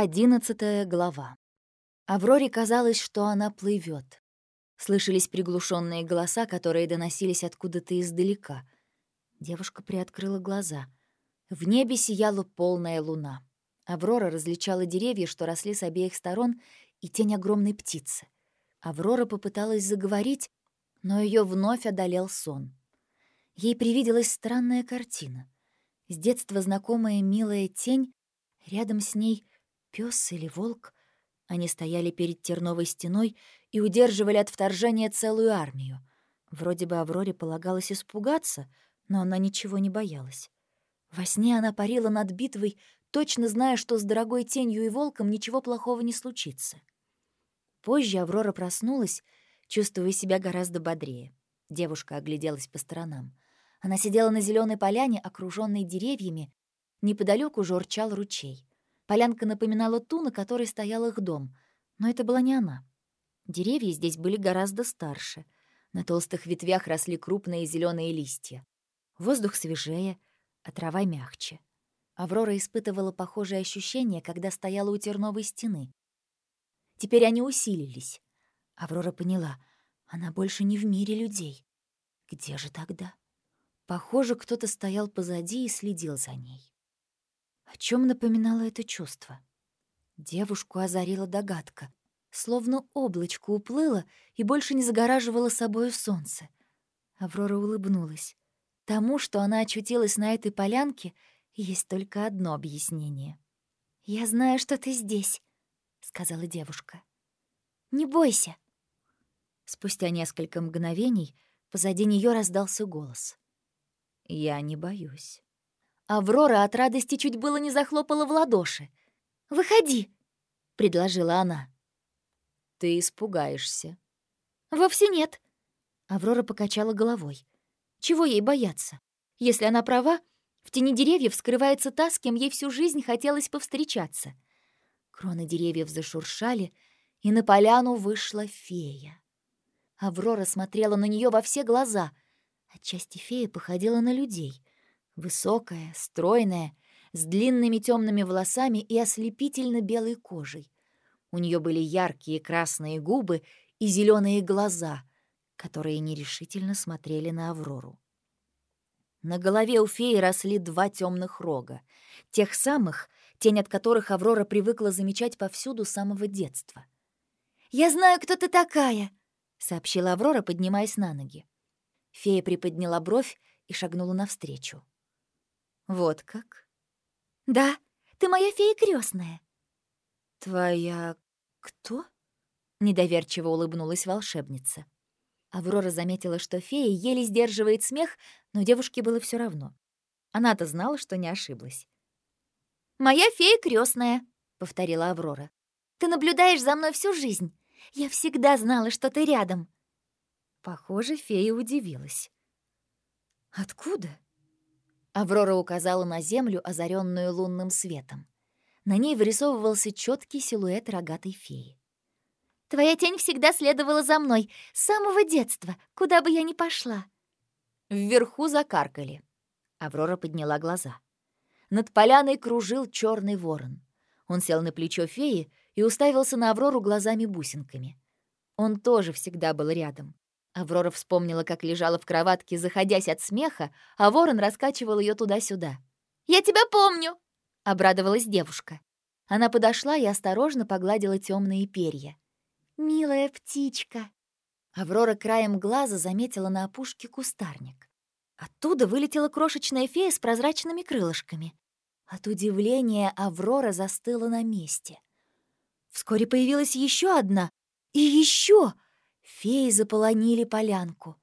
Одиннадцатая глава. Авроре казалось, что она плывет. Слышались приглушенные голоса, которые доносились откуда-то издалека. Девушка приоткрыла глаза. В небе сияла полная луна. Аврора различала деревья, что росли с обеих сторон, и тень огромной птицы. Аврора попыталась заговорить, но ее вновь одолел сон. Ей привиделась странная картина. С детства знакомая милая тень, рядом с ней пес или волк. Они стояли перед терновой стеной и удерживали от вторжения целую армию. Вроде бы Авроре полагалось испугаться, но она ничего не боялась. Во сне она парила над битвой, точно зная, что с дорогой тенью и волком ничего плохого не случится. Позже Аврора проснулась, чувствуя себя гораздо бодрее. Девушка огляделась по сторонам. Она сидела на зеленой поляне, окруженной деревьями. Неподалеку журчал ручей. Полянка напоминала ту, на которой стоял их дом, но это была не она. Деревья здесь были гораздо старше. На толстых ветвях росли крупные зеленые листья. Воздух свежее, а трава мягче. Аврора испытывала похожие ощущения, когда стояла у терновой стены. Теперь они усилились. Аврора поняла, она больше не в мире людей. Где же тогда? Похоже, кто-то стоял позади и следил за ней. О чем напоминало это чувство? Девушку озарила догадка. Словно облачко уплыло и больше не загораживало собою солнце. Аврора улыбнулась. Тому, что она очутилась на этой полянке, есть только одно объяснение. «Я знаю, что ты здесь», — сказала девушка. «Не бойся». Спустя несколько мгновений позади нее раздался голос. «Я не боюсь». Аврора от радости чуть было не захлопала в ладоши. «Выходи!» — предложила она. «Ты испугаешься». «Вовсе нет». Аврора покачала головой. «Чего ей бояться? Если она права, в тени деревьев скрывается та, с кем ей всю жизнь хотелось повстречаться». Кроны деревьев зашуршали, и на поляну вышла фея. Аврора смотрела на нее во все глаза. Отчасти фея походила на людей — Высокая, стройная, с длинными темными волосами и ослепительно белой кожей. У нее были яркие красные губы и зеленые глаза, которые нерешительно смотрели на Аврору. На голове у феи росли два темных рога, тех самых, тень от которых Аврора привыкла замечать повсюду с самого детства. «Я знаю, кто ты такая!» — сообщила Аврора, поднимаясь на ноги. Фея приподняла бровь и шагнула навстречу. «Вот как?» «Да, ты моя фея крестная. «Твоя... кто?» — недоверчиво улыбнулась волшебница. Аврора заметила, что фея еле сдерживает смех, но девушке было все равно. Она-то знала, что не ошиблась. «Моя фея крестная, повторила Аврора. «Ты наблюдаешь за мной всю жизнь. Я всегда знала, что ты рядом». Похоже, фея удивилась. «Откуда?» Аврора указала на землю, озаренную лунным светом. На ней вырисовывался четкий силуэт рогатой феи. «Твоя тень всегда следовала за мной, с самого детства, куда бы я ни пошла». Вверху закаркали. Аврора подняла глаза. Над поляной кружил черный ворон. Он сел на плечо феи и уставился на Аврору глазами-бусинками. Он тоже всегда был рядом. Аврора вспомнила, как лежала в кроватке, заходясь от смеха, а ворон раскачивал ее туда-сюда. «Я тебя помню!» — обрадовалась девушка. Она подошла и осторожно погладила темные перья. «Милая птичка!» Аврора краем глаза заметила на опушке кустарник. Оттуда вылетела крошечная фея с прозрачными крылышками. От удивления Аврора застыла на месте. Вскоре появилась еще одна и еще. Феи заполонили полянку.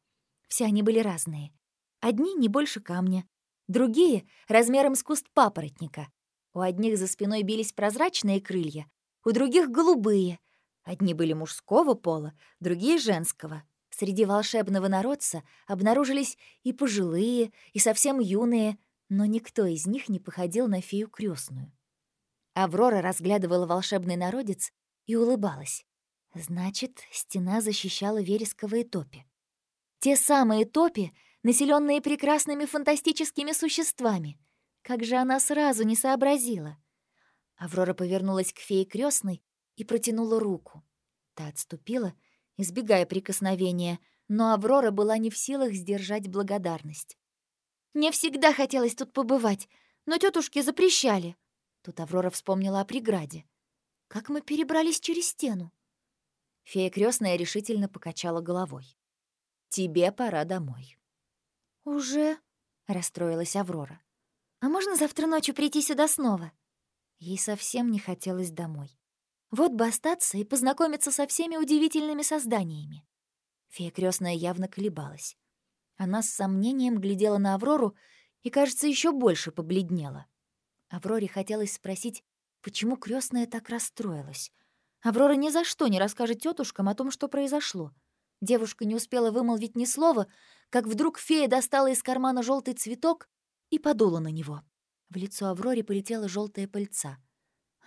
Все они были разные. Одни не больше камня, другие — размером с куст папоротника. У одних за спиной бились прозрачные крылья, у других — голубые. Одни были мужского пола, другие — женского. Среди волшебного народца обнаружились и пожилые, и совсем юные, но никто из них не походил на фею крестную. Аврора разглядывала волшебный народец и улыбалась. Значит, стена защищала вересковые топи. Те самые топи, населенные прекрасными фантастическими существами. Как же она сразу не сообразила? Аврора повернулась к фее крестной и протянула руку. Та отступила, избегая прикосновения, но Аврора была не в силах сдержать благодарность. «Мне всегда хотелось тут побывать, но тетушки запрещали». Тут Аврора вспомнила о преграде. «Как мы перебрались через стену?» Фея крестная решительно покачала головой. «Тебе пора домой». «Уже?» — расстроилась Аврора. «А можно завтра ночью прийти сюда снова?» Ей совсем не хотелось домой. Вот бы остаться и познакомиться со всеми удивительными созданиями. Фея крестная явно колебалась. Она с сомнением глядела на Аврору и, кажется, еще больше побледнела. Авроре хотелось спросить, почему крестная так расстроилась. Аврора ни за что не расскажет тетушкам о том, что произошло. Девушка не успела вымолвить ни слова, как вдруг фея достала из кармана желтый цветок и подула на него. В лицо Авроре полетела желтая пыльца.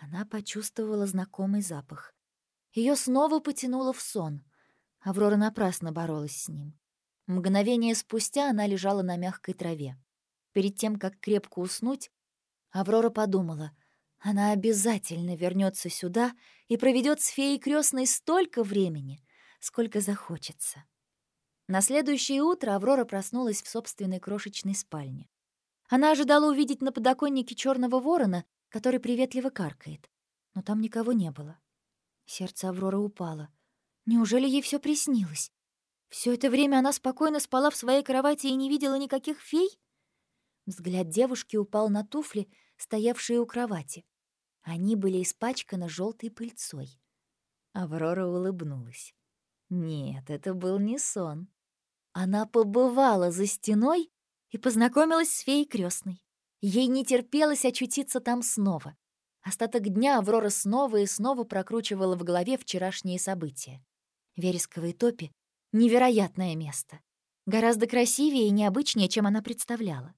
Она почувствовала знакомый запах. Ее снова потянуло в сон. Аврора напрасно боролась с ним. Мгновение спустя она лежала на мягкой траве. Перед тем, как крепко уснуть, Аврора подумала, она обязательно вернется сюда и проведет с феей крестной столько времени, сколько захочется. На следующее утро Аврора проснулась в собственной крошечной спальне. Она ожидала увидеть на подоконнике черного ворона, который приветливо каркает, но там никого не было. Сердце Авроры упало. Неужели ей все приснилось? Все это время она спокойно спала в своей кровати и не видела никаких фей? Взгляд девушки упал на туфли, стоявшие у кровати. Они были испачканы желтой пыльцой. Аврора улыбнулась. Нет, это был не сон. Она побывала за стеной и познакомилась с феей крестной. Ей не терпелось очутиться там снова. Остаток дня Аврора снова и снова прокручивала в голове вчерашние события. Вересковые топи — невероятное место. Гораздо красивее и необычнее, чем она представляла.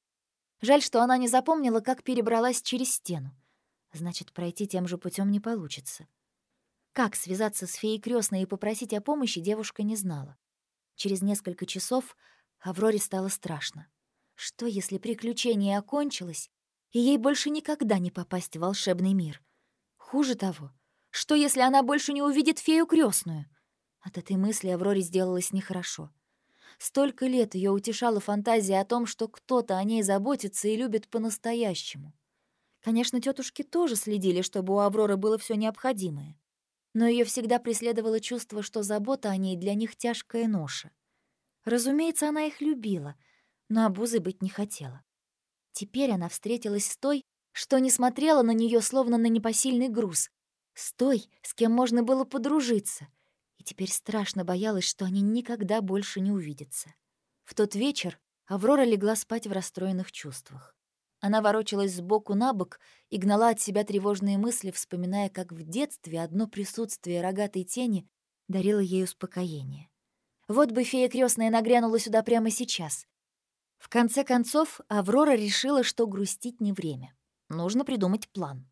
Жаль, что она не запомнила, как перебралась через стену. Значит, пройти тем же путем не получится. Как связаться с феей крестной и попросить о помощи, девушка не знала. Через несколько часов Авроре стало страшно. Что, если приключение окончилось, и ей больше никогда не попасть в волшебный мир? Хуже того, что, если она больше не увидит фею крестную? От этой мысли Авроре сделалось нехорошо. Столько лет ее утешала фантазия о том, что кто-то о ней заботится и любит по-настоящему. Конечно, тетушки тоже следили, чтобы у Авроры было все необходимое. Но ее всегда преследовало чувство, что забота о ней для них тяжкая ноша. Разумеется, она их любила — но обузой быть не хотела. Теперь она встретилась с той, что не смотрела на нее словно на непосильный груз, с той, с кем можно было подружиться, и теперь страшно боялась, что они никогда больше не увидятся. В тот вечер Аврора легла спать в расстроенных чувствах. Она ворочалась сбоку на бок и гнала от себя тревожные мысли, вспоминая, как в детстве одно присутствие рогатой тени дарило ей успокоение. Вот бы фея крестная нагрянула сюда прямо сейчас. В конце концов, Аврора решила, что грустить не время. Нужно придумать план.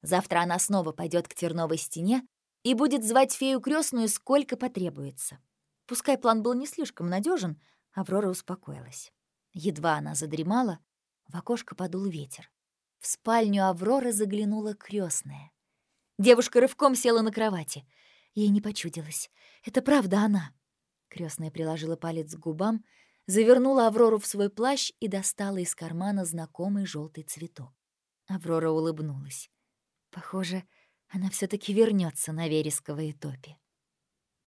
Завтра она снова пойдет к терновой стене и будет звать фею крестную сколько потребуется. Пускай план был не слишком надежен, Аврора успокоилась. Едва она задремала, в окошко подул ветер. В спальню Авроры заглянула крестная. Девушка рывком села на кровати. Ей не почудилось. Это правда она. Крестная приложила палец к губам — завернула Аврору в свой плащ и достала из кармана знакомый желтый цветок. Аврора улыбнулась. Похоже, она все таки вернется на вересковые топи.